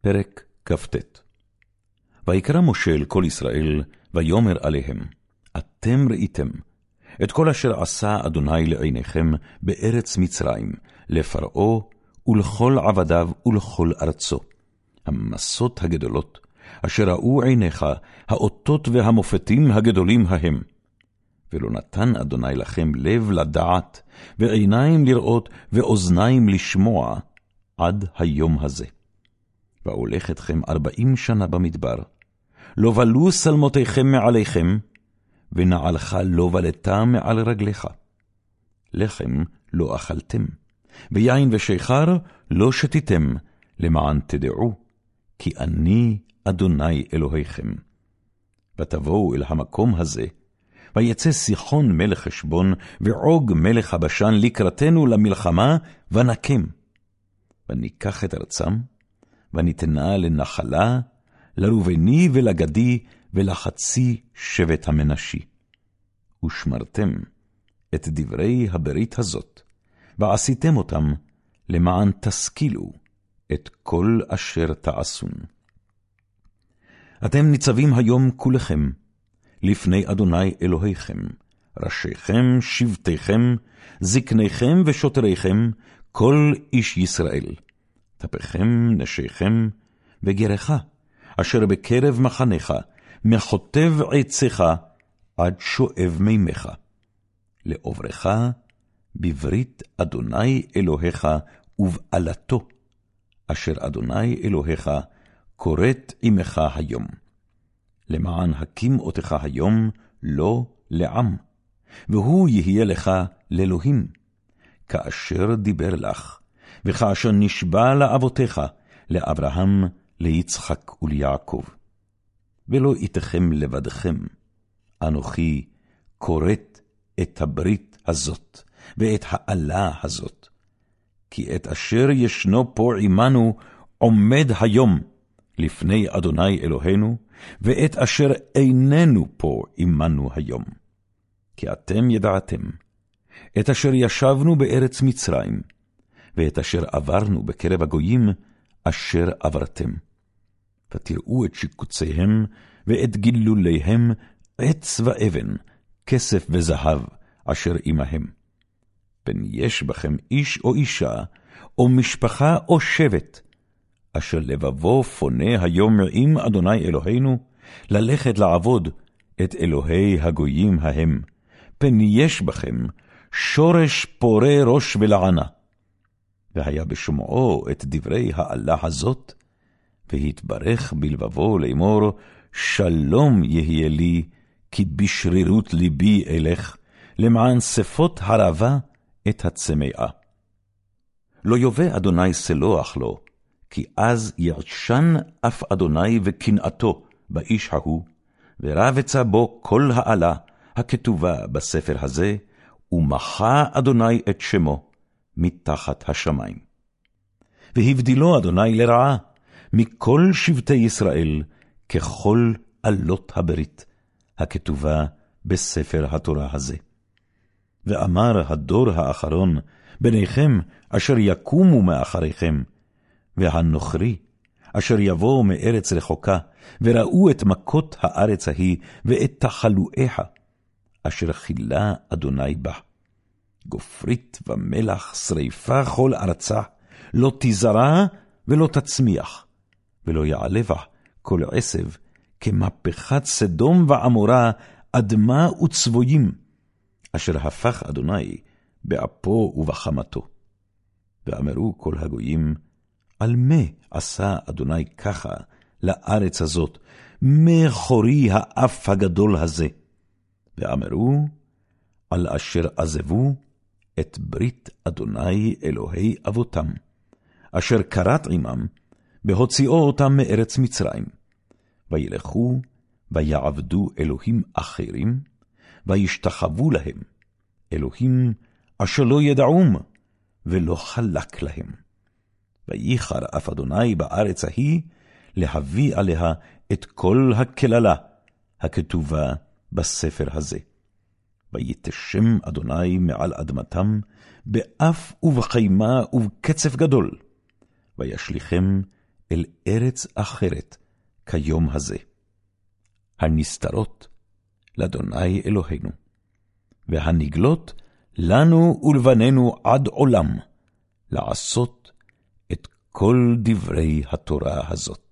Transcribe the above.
פרק כ"ט ויקרא משה אל כל ישראל, ויאמר עליהם, אתם ראיתם את כל אשר עשה אדוני לעיניכם בארץ מצרים, לפרעה ולכל עבדיו ולכל ארצו. המסות הגדולות, אשר ראו עיניך, האותות והמופתים הגדולים ההם. ולא נתן אדוני לכם לב לדעת, ועיניים לראות, ואוזניים לשמוע, עד היום הזה. ואולך אתכם ארבעים שנה במדבר. לא בלו שלמותיכם מעליכם, ונעלך לא בלטה מעל רגליך. לחם לא אכלתם, ויין ושיכר לא שתיתם, למען תדעו, כי אני אדוני אלוהיכם. ותבואו אל המקום הזה, ויצא סיחון מלך חשבון, ועוג מלך הבשן לקראתנו למלחמה, ונקם. וניקח את ארצם, וניתנה לנחלה, לראובני ולגדי, ולחצי שבט המנשי. ושמרתם את דברי הברית הזאת, ועשיתם אותם, למען תשכילו את כל אשר תעשון. אתם ניצבים היום כולכם, לפני אדוני אלוהיכם, ראשיכם, שבטיכם, זקניכם ושוטריכם, כל איש ישראל. טפכם, נשיכם, וגרך, אשר בקרב מחניך, מחוטב עציך, עד שואב מימיך. לעוברך, בברית אדוני אלוהיך ובעלתו, אשר אדוני אלוהיך כורת עמך היום. למען הקים אותך היום, לא לעם, והוא יהיה לך לאלוהים, כאשר דיבר לך, וכאשר נשבע לאבותיך, לאברהם, ליצחק וליעקב. ולא איתכם לבדכם, אנוכי כורת את הברית הזאת, ואת האלה הזאת. כי את אשר ישנו פה עמנו עומד היום לפני אדוני אלוהינו, ואת אשר איננו פה עמנו היום. כי אתם ידעתם, את אשר ישבנו בארץ מצרים, ואת אשר עברנו בקרב הגויים, אשר עברתם. ותראו את שיקוציהם, ואת גילוליהם, עץ ואבן, כסף וזהב, אשר עמהם. פן יש בכם איש או אישה, או משפחה או שבט, אשר לבבו פונה היום עם אדוני אלוהינו, ללכת לעבוד את אלוהי הגויים ההם, פן יש בכם שורש פורה ראש ולענה. והיה בשומעו את דברי האלה הזאת, והתברך בלבבו לאמור, שלום יהיה לי, כי בשרירות ליבי אלך, למען שפות הרבה את הצמאה. לא יובא אדוני סלוח לו, כי אז יעשן אף אדוני וקנאתו באיש ההוא, ורבצה בו כל העלה הכתובה בספר הזה, ומחה אדוני את שמו מתחת השמיים. והבדילו אדוני לרעה מכל שבטי ישראל, ככל עלות הברית, הכתובה בספר התורה הזה. ואמר הדור האחרון, בניכם אשר יקומו מאחריכם, והנוכרי, אשר יבואו מארץ רחוקה, וראו את מכות הארץ ההיא, ואת תחלואיה, אשר חילה אדוני בה. גופרית ומלח, שריפה כל ארצה, לא תזרע ולא תצמיח, ולא יעלה בה כל עשב, כמהפכת סדום ועמורה, אדמה וצבויים, אשר הפך אדוני באפו ובחמתו. ואמרו כל הגויים, על מה עשה אדוני ככה לארץ הזאת, מה חורי האף הגדול הזה? ואמרו, על אשר עזבו את ברית אדוני אלוהי אבותם, אשר כרת עמם, בהוציאו אותם מארץ מצרים. וילכו, ויעבדו אלוהים אחרים, וישתחוו להם, אלוהים אשר לא ידעום, ולא חלק להם. וייחר אף אדוני בארץ ההיא, להביא עליה את כל הקללה הכתובה בספר הזה. ויתשם אדוני מעל אדמתם, באף ובחימה ובקצף גדול, וישליכם אל ארץ אחרת כיום הזה. הנסתרות לאדוני אלוהינו, והנגלות לנו ולבנינו עד עולם, לעשות את כל דברי התורה הזאת.